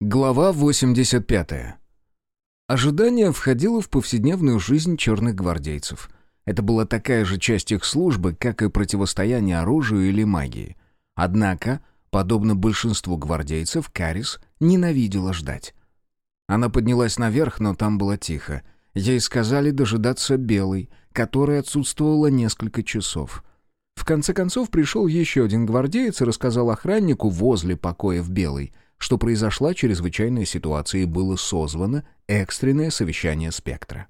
Глава 85. Ожидание входило в повседневную жизнь черных гвардейцев. Это была такая же часть их службы, как и противостояние оружию или магии. Однако, подобно большинству гвардейцев, Карис ненавидела ждать. Она поднялась наверх, но там было тихо. Ей сказали дожидаться Белой, которая отсутствовала несколько часов. В конце концов пришел еще один гвардеец и рассказал охраннику возле покоев Белой — что произошла чрезвычайная ситуация и было созвано экстренное совещание «Спектра».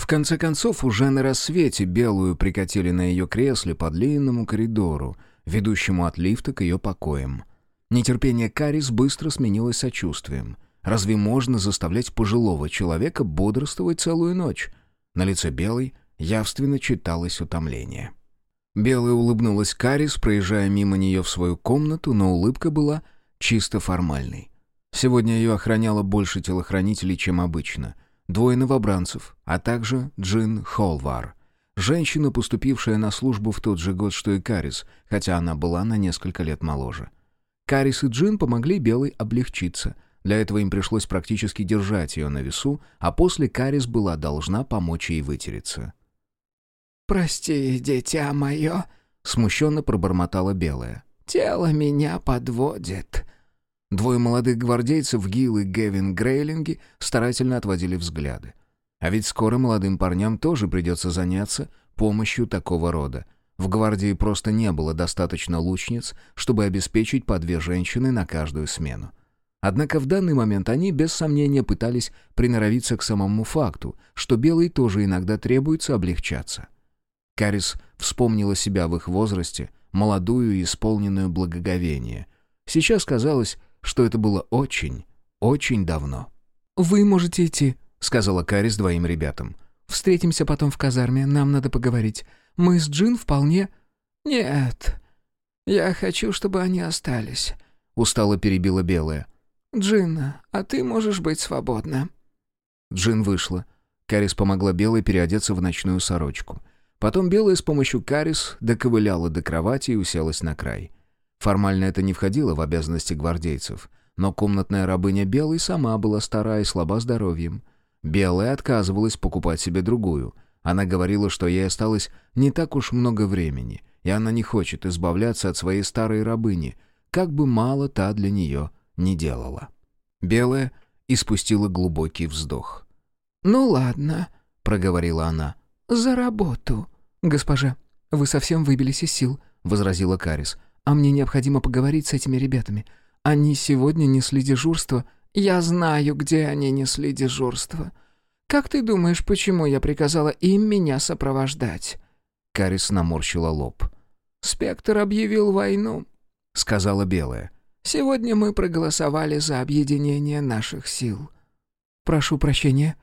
В конце концов, уже на рассвете Белую прикатили на ее кресле по длинному коридору, ведущему от лифта к ее покоям. Нетерпение Карис быстро сменилось сочувствием. Разве можно заставлять пожилого человека бодрствовать целую ночь? На лице Белой явственно читалось утомление. Белая улыбнулась Карис, проезжая мимо нее в свою комнату, но улыбка была чисто формальный. Сегодня ее охраняло больше телохранителей, чем обычно. Двое новобранцев, а также Джин Холвар. Женщина, поступившая на службу в тот же год, что и Карис, хотя она была на несколько лет моложе. Карис и Джин помогли Белой облегчиться. Для этого им пришлось практически держать ее на весу, а после Карис была должна помочь ей вытереться. «Прости, дитя мое», — смущенно пробормотала Белая. «Тело меня подводит». Двое молодых гвардейцев, Гил и Гевин Грейлинги, старательно отводили взгляды. А ведь скоро молодым парням тоже придется заняться помощью такого рода. В гвардии просто не было достаточно лучниц, чтобы обеспечить по две женщины на каждую смену. Однако в данный момент они, без сомнения, пытались приноровиться к самому факту, что белый тоже иногда требуется облегчаться. Карис вспомнила себя в их возрасте, молодую и исполненную благоговения. Сейчас казалось, что это было очень, очень давно. «Вы можете идти», — сказала Карис двоим ребятам. «Встретимся потом в казарме, нам надо поговорить. Мы с Джин вполне...» «Нет, я хочу, чтобы они остались», — устало перебила Белая. «Джин, а ты можешь быть свободна». Джин вышла. Карис помогла Белой переодеться в ночную сорочку. Потом Белая с помощью Карис доковыляла до кровати и уселась на край. Формально это не входило в обязанности гвардейцев, но комнатная рабыня Белой сама была стара и слаба здоровьем. Белая отказывалась покупать себе другую. Она говорила, что ей осталось не так уж много времени, и она не хочет избавляться от своей старой рабыни, как бы мало та для нее не делала. Белая испустила глубокий вздох. «Ну ладно», — проговорила она, — «за работу». «Госпожа, вы совсем выбились из сил», — возразила Карис. А мне необходимо поговорить с этими ребятами. Они сегодня несли дежурство. Я знаю, где они несли дежурство. Как ты думаешь, почему я приказала им меня сопровождать?» Карис наморщила лоб. «Спектр объявил войну», — сказала Белая. «Сегодня мы проголосовали за объединение наших сил». «Прошу прощения».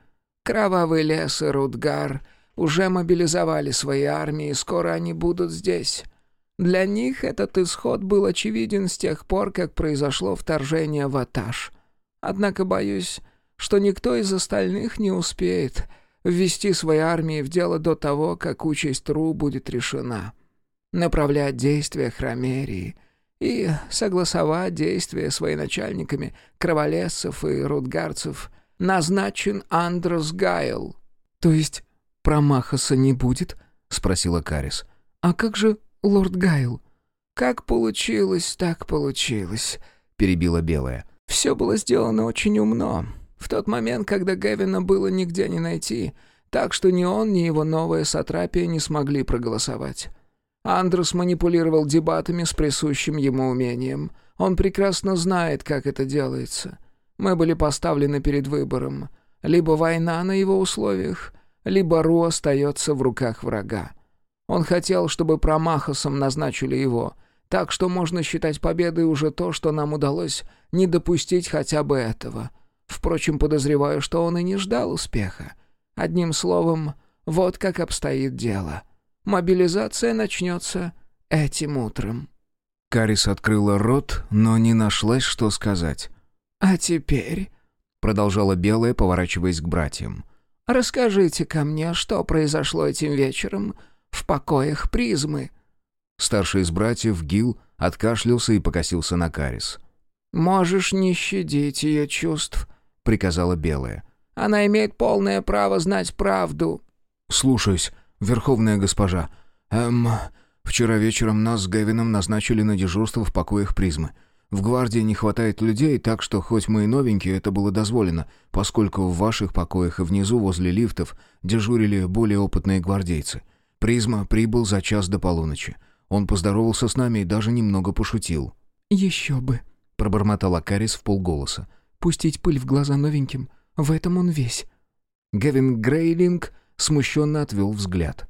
«Кровавый лес и Рудгар уже мобилизовали свои армии, и скоро они будут здесь. Для них этот исход был очевиден с тех пор, как произошло вторжение в Аташ. Однако боюсь, что никто из остальных не успеет ввести свои армии в дело до того, как участь Ру будет решена. Направлять действия Хромерии и согласовать действия с военачальниками Кроволесцев и Рудгарцев назначен Андрос Гайл. «То есть промахаса не будет?» — спросила Карис. «А как же лорд Гайл». «Как получилось, так получилось», — перебила Белая. «Все было сделано очень умно. В тот момент, когда Гевина было нигде не найти, так что ни он, ни его новая сатрапия не смогли проголосовать. Андрес манипулировал дебатами с присущим ему умением. Он прекрасно знает, как это делается. Мы были поставлены перед выбором. Либо война на его условиях, либо Ру остается в руках врага. Он хотел, чтобы промахосом назначили его, так что можно считать победой уже то, что нам удалось не допустить хотя бы этого. Впрочем, подозреваю, что он и не ждал успеха. Одним словом, вот как обстоит дело. Мобилизация начнется этим утром». Карис открыла рот, но не нашлась, что сказать. «А теперь...» — продолжала Белая, поворачиваясь к братьям. «Расскажите ко мне, что произошло этим вечером в покоях призмы». Старший из братьев, Гил, откашлялся и покосился на Карис. «Можешь не щадить ее чувств», — приказала Белая. «Она имеет полное право знать правду». «Слушаюсь, верховная госпожа. Эм, вчера вечером нас с Гевином назначили на дежурство в покоях призмы. В гвардии не хватает людей, так что хоть мы и новенькие, это было дозволено, поскольку в ваших покоях и внизу возле лифтов дежурили более опытные гвардейцы. Призма прибыл за час до полуночи. Он поздоровался с нами и даже немного пошутил. «Еще бы», — пробормотал Акарис в полголоса. «Пустить пыль в глаза новеньким. В этом он весь». Гевин Грейлинг смущенно отвел взгляд.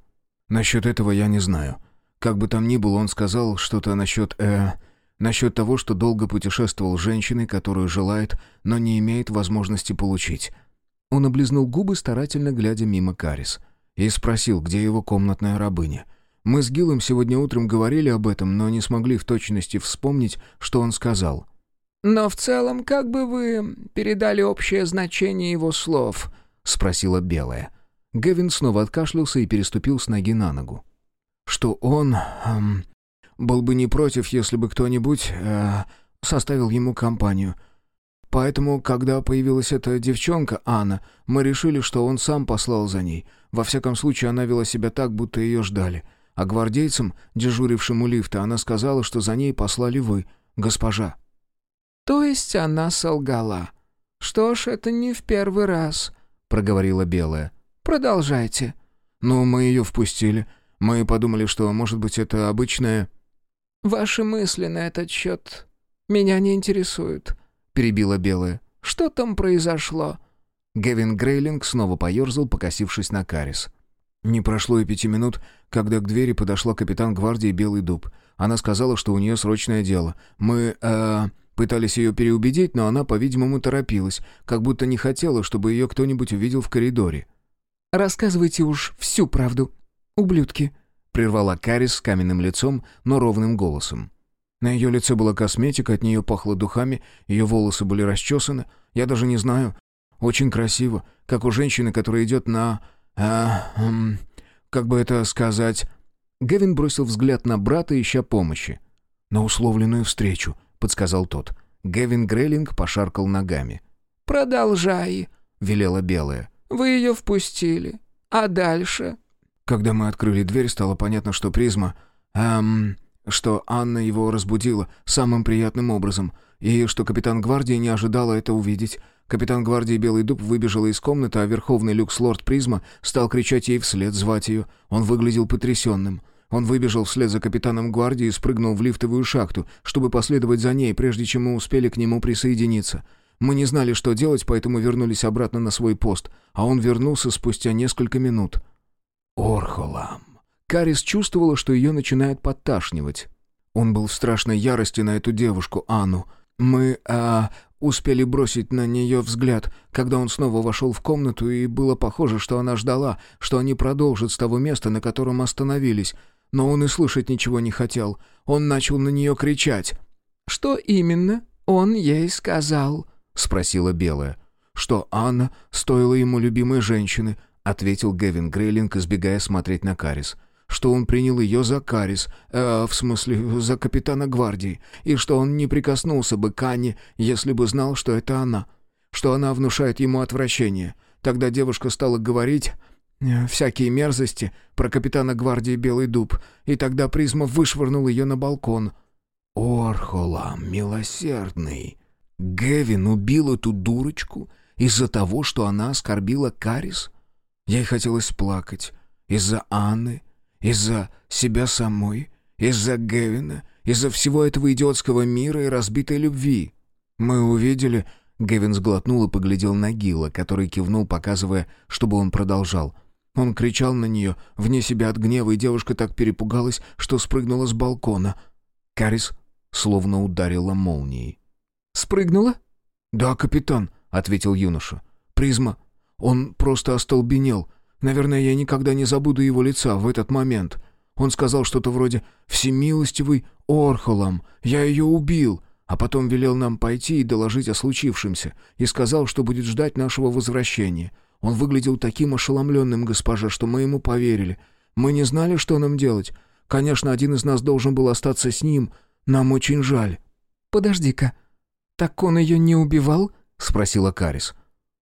«Насчет этого я не знаю. Как бы там ни было, он сказал что-то насчет... э Насчет того, что долго путешествовал с женщиной, которую желает, но не имеет возможности получить. Он облизнул губы, старательно глядя мимо Карис. И спросил, где его комнатная рабыня. Мы с Гилом сегодня утром говорили об этом, но не смогли в точности вспомнить, что он сказал. «Но в целом, как бы вы передали общее значение его слов?» — спросила Белая. Гевин снова откашлялся и переступил с ноги на ногу. «Что он... Эм, был бы не против, если бы кто-нибудь э, составил ему компанию. Поэтому, когда появилась эта девчонка, Анна, мы решили, что он сам послал за ней. Во всяком случае, она вела себя так, будто ее ждали. А гвардейцам, дежурившим у лифта, она сказала, что за ней послали вы, госпожа». «То есть она солгала? Что ж, это не в первый раз», — проговорила Белая. «Продолжайте». «Ну, мы ее впустили. Мы подумали, что, может быть, это обычная...» «Ваши мысли на этот счет меня не интересуют», — перебила Белая. «Что там произошло?» Гевин Грейлинг снова поерзал, покосившись на Карис. Не прошло и пяти минут, когда к двери подошла капитан гвардии Белый Дуб. Она сказала, что у нее срочное дело. Мы, э, пытались ее переубедить, но она, по-видимому, торопилась, как будто не хотела, чтобы ее кто-нибудь увидел в коридоре. «Рассказывайте уж всю правду, ублюдки», прервала Карис с каменным лицом, но ровным голосом. На ее лице была косметика, от нее пахло духами, ее волосы были расчесаны. Я даже не знаю. Очень красиво, как у женщины, которая идет на... А, эм, как бы это сказать... Гевин бросил взгляд на брата, ища помощи. «На условленную встречу», — подсказал тот. Гевин Грейлинг пошаркал ногами. «Продолжай», — велела Белая. «Вы ее впустили. А дальше?» Когда мы открыли дверь, стало понятно, что призма... Эм... Что Анна его разбудила самым приятным образом, и что капитан гвардии не ожидала это увидеть. Капитан гвардии Белый Дуб выбежала из комнаты, а верховный люкс-лорд Призма стал кричать ей вслед, звать ее. Он выглядел потрясенным. Он выбежал вслед за капитаном гвардии и спрыгнул в лифтовую шахту, чтобы последовать за ней, прежде чем мы успели к нему присоединиться. Мы не знали, что делать, поэтому вернулись обратно на свой пост, а он вернулся спустя несколько минут. Орхолам. Карис чувствовала, что ее начинает подташнивать. Он был в страшной ярости на эту девушку, Анну. Мы, а, успели бросить на нее взгляд, когда он снова вошел в комнату, и было похоже, что она ждала, что они продолжат с того места, на котором остановились. Но он и слышать ничего не хотел. Он начал на нее кричать. «Что именно он ей сказал?» — спросила Белая. «Что Анна стоила ему любимой женщины, ответил Гевин Грейлинг, избегая смотреть на Карис. Что он принял ее за Карис, э, в смысле, за капитана гвардии, и что он не прикоснулся бы к Анне, если бы знал, что это она. Что она внушает ему отвращение. Тогда девушка стала говорить э, всякие мерзости про капитана гвардии Белый Дуб, и тогда призма вышвырнул ее на балкон. Орхолам, милосердный. Гевин убил эту дурочку из-за того, что она оскорбила Карис? Ей хотелось плакать. Из-за Анны, из-за себя самой, из-за Гевина, из-за всего этого идиотского мира и разбитой любви. Мы увидели... Гевин сглотнул и поглядел на Гила, который кивнул, показывая, чтобы он продолжал. Он кричал на нее, вне себя от гнева, и девушка так перепугалась, что спрыгнула с балкона. Карис словно ударила молнией. «Спрыгнула?» «Да, капитан», — ответил юноша. «Призма он просто остолбенел. Наверное, я никогда не забуду его лица в этот момент. Он сказал что-то вроде «Всемилостивый Орхолам, я ее убил», а потом велел нам пойти и доложить о случившемся, и сказал, что будет ждать нашего возвращения. Он выглядел таким ошеломленным, госпожа, что мы ему поверили. Мы не знали, что нам делать. Конечно, один из нас должен был остаться с ним. Нам очень жаль». «Подожди-ка. «Так он ее не убивал?» — спросила Карис.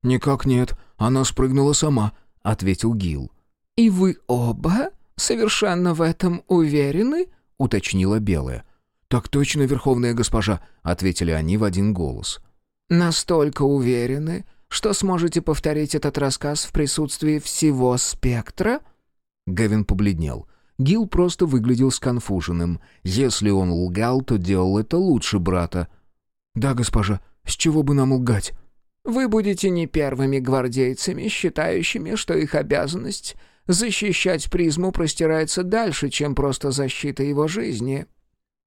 «Никак нет, она спрыгнула сама», — ответил Гил. «И вы оба совершенно в этом уверены?» — уточнила Белая. «Так точно, Верховная Госпожа», — ответили они в один голос. «Настолько уверены, что сможете повторить этот рассказ в присутствии всего спектра?» Гевин побледнел. Гил просто выглядел сконфуженным. Если он лгал, то делал это лучше брата. «Да, госпожа, с чего бы нам лгать?» «Вы будете не первыми гвардейцами, считающими, что их обязанность защищать призму простирается дальше, чем просто защита его жизни».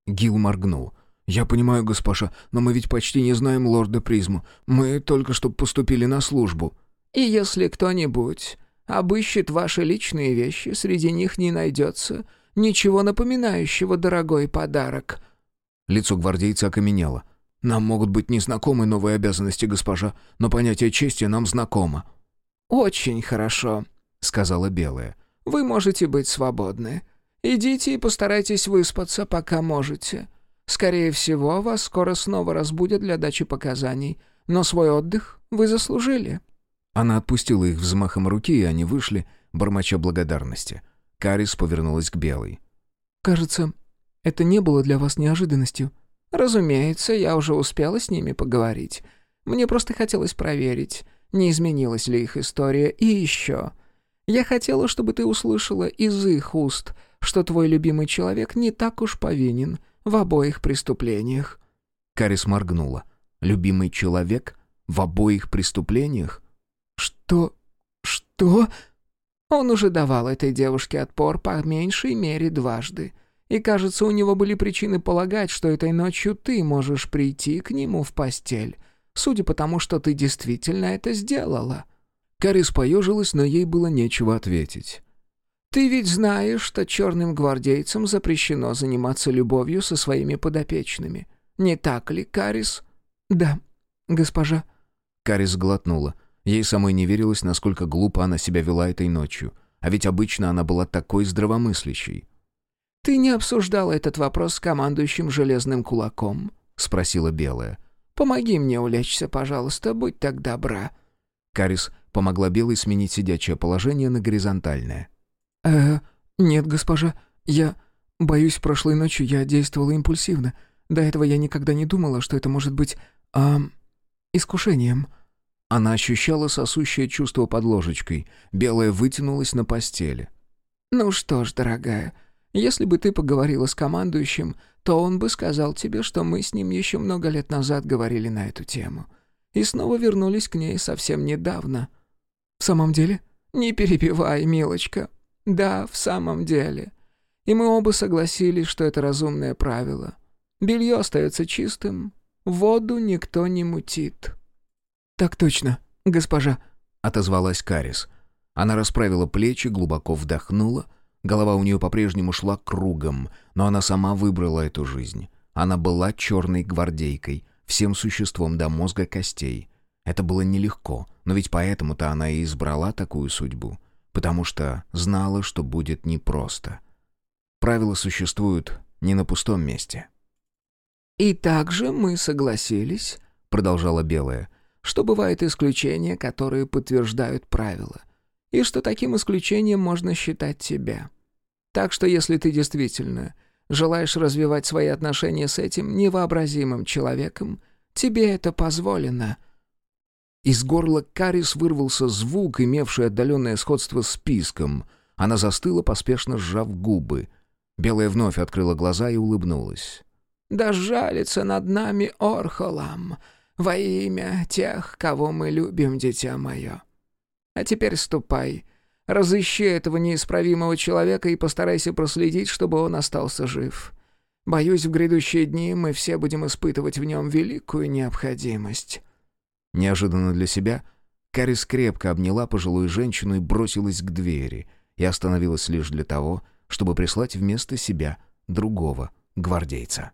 Гил моргнул. «Я понимаю, госпожа, но мы ведь почти не знаем лорда Призму. Мы только что поступили на службу». «И если кто-нибудь обыщет ваши личные вещи, среди них не найдется ничего напоминающего дорогой подарок». Лицо гвардейца окаменело. «Нам могут быть незнакомы новые обязанности, госпожа, но понятие чести нам знакомо». «Очень хорошо», — сказала Белая. «Вы можете быть свободны. Идите и постарайтесь выспаться, пока можете. Скорее всего, вас скоро снова разбудят для дачи показаний, но свой отдых вы заслужили». Она отпустила их взмахом руки, и они вышли, бормоча благодарности. Карис повернулась к Белой. «Кажется, это не было для вас неожиданностью». «Разумеется, я уже успела с ними поговорить. Мне просто хотелось проверить, не изменилась ли их история. И еще. Я хотела, чтобы ты услышала из их уст, что твой любимый человек не так уж повинен в обоих преступлениях». Карис моргнула. «Любимый человек? В обоих преступлениях?» «Что? Что?» Он уже давал этой девушке отпор по меньшей мере дважды. И, кажется, у него были причины полагать, что этой ночью ты можешь прийти к нему в постель, судя по тому, что ты действительно это сделала». Карис поежилась, но ей было нечего ответить. «Ты ведь знаешь, что черным гвардейцам запрещено заниматься любовью со своими подопечными. Не так ли, Карис?» «Да, госпожа». Карис глотнула. Ей самой не верилось, насколько глупо она себя вела этой ночью. А ведь обычно она была такой здравомыслящей. «Ты не обсуждала этот вопрос с командующим железным кулаком?» — спросила Белая. «Помоги мне улечься, пожалуйста, будь так добра». Карис помогла Белой сменить сидячее положение на горизонтальное. «Э, нет, госпожа, я... Боюсь, прошлой ночью я действовала импульсивно. До этого я никогда не думала, что это может быть... а искушением». Она ощущала сосущее чувство под ложечкой. Белая вытянулась на постели. «Ну что ж, дорогая, если бы ты поговорила с командующим, то он бы сказал тебе, что мы с ним еще много лет назад говорили на эту тему. И снова вернулись к ней совсем недавно». «В самом деле?» «Не перебивай, милочка. Да, в самом деле. И мы оба согласились, что это разумное правило. Белье остается чистым, воду никто не мутит». «Так точно, госпожа», — отозвалась Карис. Она расправила плечи, глубоко вдохнула. Голова у нее по-прежнему шла кругом, но она сама выбрала эту жизнь. Она была черной гвардейкой, всем существом до мозга костей. Это было нелегко, но ведь поэтому-то она и избрала такую судьбу, потому что знала, что будет непросто. Правила существуют не на пустом месте. «И также мы согласились», — продолжала Белая, — что бывают исключения, которые подтверждают правила, и что таким исключением можно считать тебя. Так что если ты действительно желаешь развивать свои отношения с этим невообразимым человеком, тебе это позволено». Из горла Карис вырвался звук, имевший отдаленное сходство с писком. Она застыла, поспешно сжав губы. Белая вновь открыла глаза и улыбнулась. «Да жалится над нами Орхолам!» во имя тех, кого мы любим, дитя мое. А теперь ступай, разыщи этого неисправимого человека и постарайся проследить, чтобы он остался жив. Боюсь, в грядущие дни мы все будем испытывать в нем великую необходимость». Неожиданно для себя Карис крепко обняла пожилую женщину и бросилась к двери, и остановилась лишь для того, чтобы прислать вместо себя другого гвардейца.